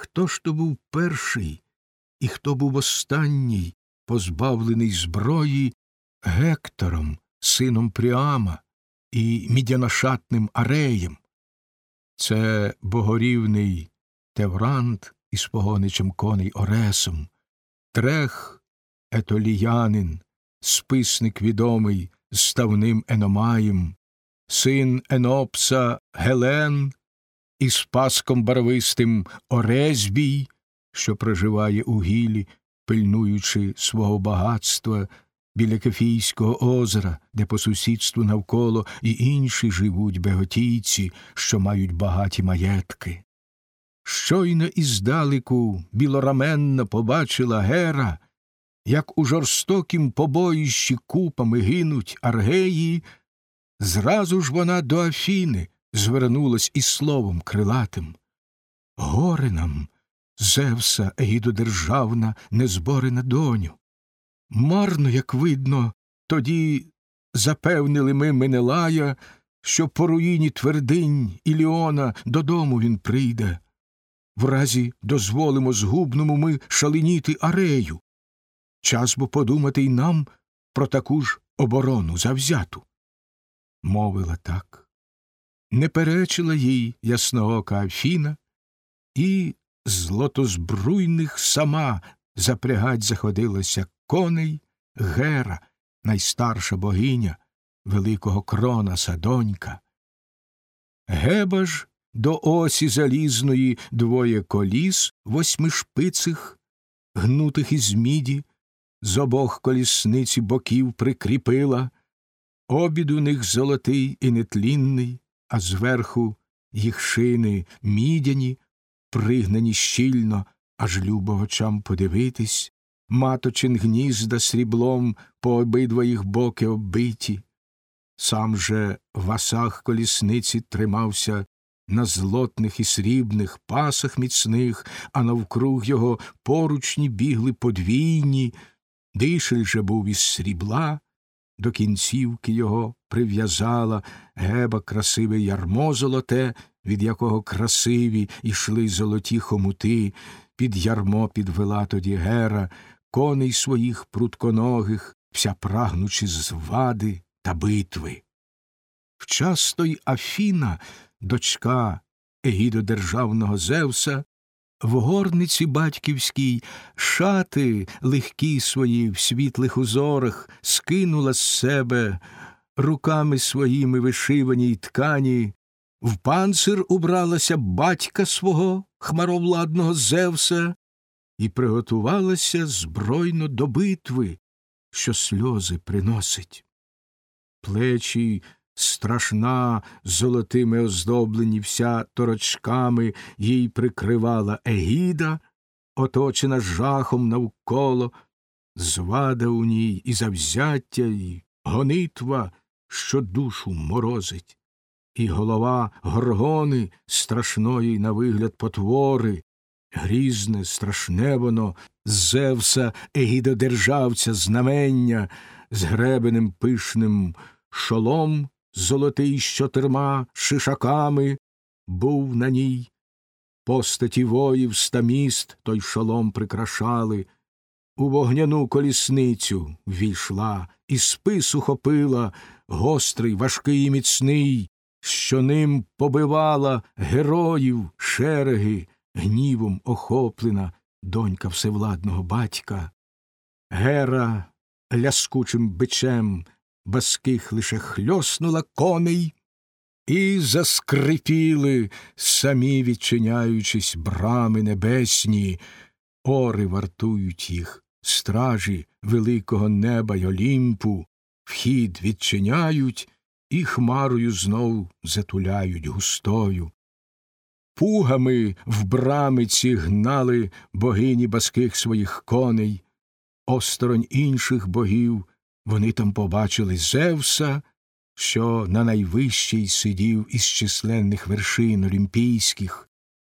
Хто ж то був перший і хто був останній, позбавлений зброї Гектором, сином Пріама і мідяношатним Ареєм? Це богорівний Теврант із погоничем коней Оресом, Трех етоліянин, списник відомий ставним Еномаєм, син Енопса Гелен із паском барвистим Орезбій, що проживає у гілі, пильнуючи свого багатства біля Кефійського озера, де по сусідству навколо і інші живуть беготійці, що мають багаті маєтки. Щойно іздалеку білораменно побачила Гера, як у жорстокім побоїщі купами гинуть аргеї, зразу ж вона до Афіни звернулась із словом крилатим. Горе нам, Зевса, егідодержавна, незборена доню. Марно, як видно, тоді запевнили ми Менелая, що по руїні твердинь Іліона додому він прийде. В разі дозволимо згубному ми шаленіти арею. Час бо подумати й нам про таку ж оборону завзяту. Мовила так. Не перечила їй ясноока Афіна, і злотозбруйних сама запрягать заходилася коней Гера, найстарша богиня великого Кронаса донька. Геба ж до осі залізної двоє коліс восьмишпицих, гнутих із міді, з обох колісниці боків прикріпила, обід у них золотий і нетлінний, а зверху їх шини мідяні, пригнані щільно, аж любо очам подивитись, маточин гнізда сріблом по обидва їх боки оббиті. Сам же в асах колісниці тримався на злотних і срібних пасах міцних, а навкруг його поручні бігли подвійні, дишель же був із срібла, до кінцівки його прив'язала геба красиве ярмо золоте, від якого красиві йшли золоті хомути, під ярмо підвела тоді гера, коней своїх прутконогих, вся прагнучи звади та битви. Вчасто й Афіна, дочка егідодержавного Зевса, в горниці батьківській шати легкі свої в світлих узорах скинула з себе руками своїми вишиваній ткані, в панцир убралася батька свого, хмаровладного Зевса, і приготувалася збройно до битви, що сльози приносить. Плечі страшна, золотими оздоблені вся торочками їй прикривала егіда, оточена жахом навколо, звада у ній і завзяття, і гонитва, що душу морозить, і голова горгони страшної на вигляд потвори, грізне, страшне воно, Зевса егідодержавця знамення з гребенем пишним шолом золотий з чотирма шишаками був на ній. Постаті воїв ста міст той шолом прикрашали, у вогняну колісницю війшла, і спис ухопила гострий, важкий і міцний, що ним побивала героїв шереги, гнівом охоплена донька всевладного батька. Гера ляскучим бичем баских лише хльоснула коней, і заскрипіли, самі відчиняючись брами небесні, ори вартують їх, стражі великого неба й Олімпу, вхід відчиняють і хмарою знов затуляють густою. Пугами в брамиці гнали богині баских своїх коней, осторонь інших богів вони там побачили Зевса, що на найвищій сидів із численних вершин олімпійських,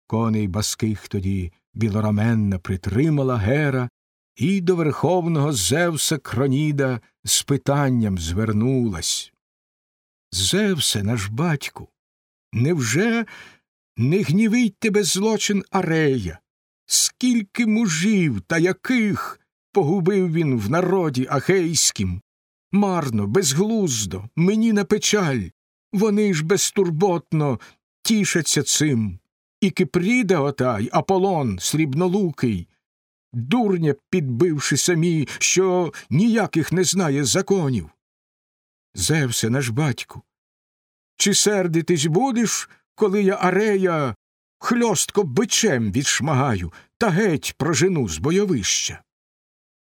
коней баских тоді білораменна притримала Гера, і до верховного Зевса Кроніда з питанням звернулась. Зевсе, наш батьку, невже не гнівить тебе злочин Арея, Скільки мужів та яких погубив він в народі ахейськім. Марно, безглуздо, мені на печаль, вони ж безтурботно тішаться цим. І Кипріда отай, Аполлон срібнолукий, дурня підбивши самі, що ніяких не знає законів. Зевсе, наш батьку, чи сердитись будеш, коли я арея хльостко бичем відшмагаю та геть прожену з бойовища?